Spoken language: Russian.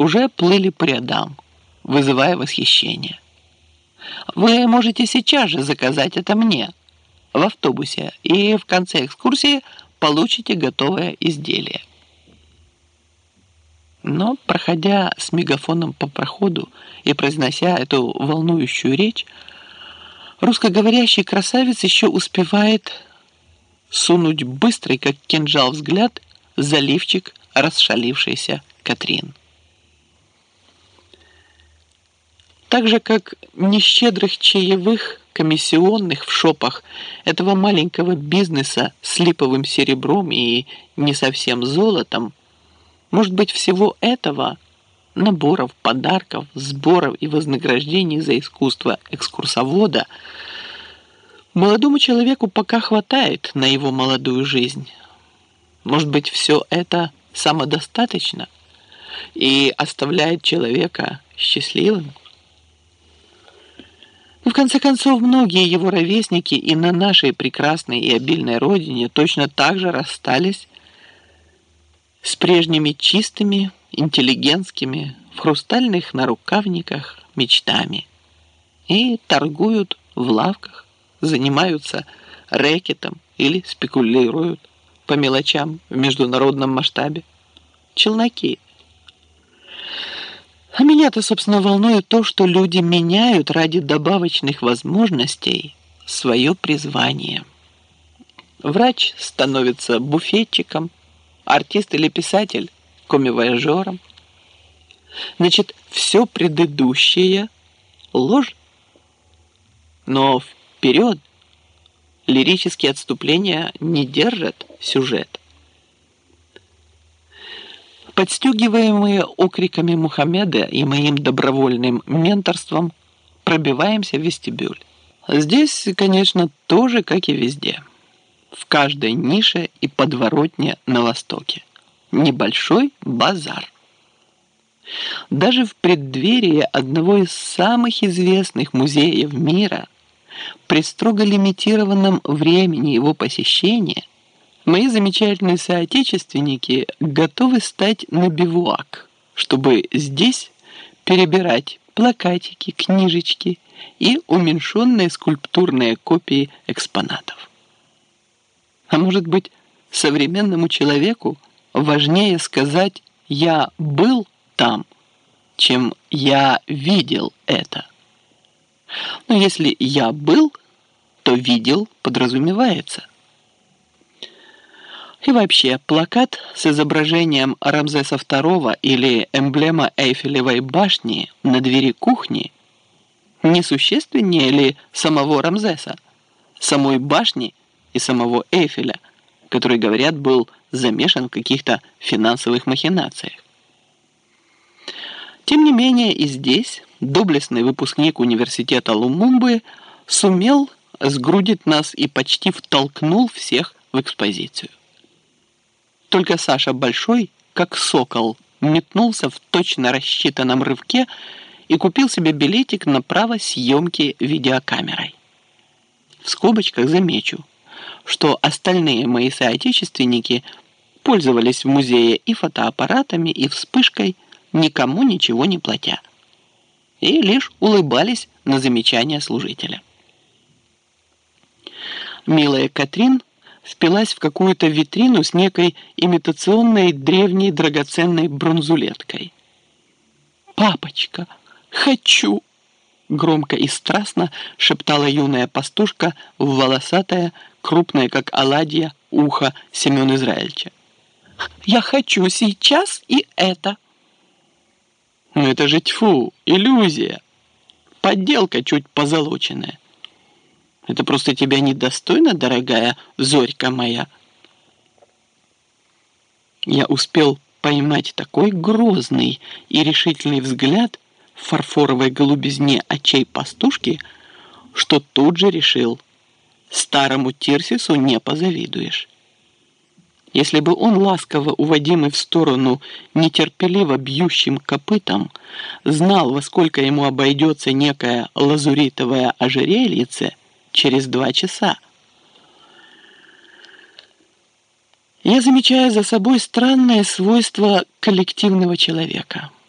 уже плыли по рядам, вызывая восхищение. Вы можете сейчас же заказать это мне в автобусе и в конце экскурсии получите готовое изделие. Но, проходя с мегафоном по проходу и произнося эту волнующую речь, русскоговорящий красавец еще успевает сунуть быстрый, как кинжал, взгляд заливчик расшалившейся Катрин. Так же, как нещедрых чаевых комиссионных в шопах этого маленького бизнеса с липовым серебром и не совсем золотом, может быть, всего этого наборов, подарков, сборов и вознаграждений за искусство экскурсовода молодому человеку пока хватает на его молодую жизнь. Может быть, все это самодостаточно и оставляет человека счастливым? В конце концов, многие его ровесники и на нашей прекрасной и обильной родине точно так же расстались с прежними чистыми, интеллигентскими, в хрустальных нарукавниках мечтами и торгуют в лавках, занимаются рэкетом или спекулируют по мелочам в международном масштабе. Челноки – а меня-то, собственно, волнует то, что люди меняют ради добавочных возможностей свое призвание. Врач становится буфетчиком, артист или писатель – комивояжером. Значит, все предыдущее – ложь. Но вперед лирические отступления не держат сюжет. Подстегиваемые окриками Мухаммеда и моим добровольным менторством, пробиваемся в вестибюль. Здесь, конечно, тоже, как и везде. В каждой нише и подворотне на востоке. Небольшой базар. Даже в преддверии одного из самых известных музеев мира при строго лимитированном времени его посещения Мои замечательные соотечественники готовы стать на бивуак, чтобы здесь перебирать плакатики, книжечки и уменьшенные скульптурные копии экспонатов. А может быть, современному человеку важнее сказать «я был там», чем «я видел это». Но если «я был», то «видел» подразумевается. И вообще, плакат с изображением Рамзеса II или эмблема Эйфелевой башни на двери кухни несущественнее ли самого Рамзеса, самой башни и самого Эйфеля, который, говорят, был замешан в каких-то финансовых махинациях. Тем не менее и здесь доблестный выпускник университета Лумумбы сумел сгрудить нас и почти втолкнул всех в экспозицию. Только Саша Большой, как сокол, метнулся в точно рассчитанном рывке и купил себе билетик на право съемки видеокамерой. В скобочках замечу, что остальные мои соотечественники пользовались в музее и фотоаппаратами, и вспышкой, никому ничего не платя. И лишь улыбались на замечания служителя. Милая Катрин впилась в какую-то витрину с некой имитационной древней драгоценной бронзулеткой. «Папочка, хочу!» Громко и страстно шептала юная пастушка в волосатое, крупное, как оладья, ухо Семен Израильча. «Я хочу сейчас и это!» «Ну это же тьфу, иллюзия! Подделка чуть позолоченная!» Это просто тебя недостойно, дорогая зорька моя. Я успел поймать такой грозный и решительный взгляд в фарфоровой голубизне очей пастушки, что тут же решил, старому Тирсису не позавидуешь. Если бы он ласково уводимый в сторону нетерпеливо бьющим копытом знал, во сколько ему обойдется некое лазуритовое ожерельице, через два часа. Я замечаю за собой странное свойство коллективного человека –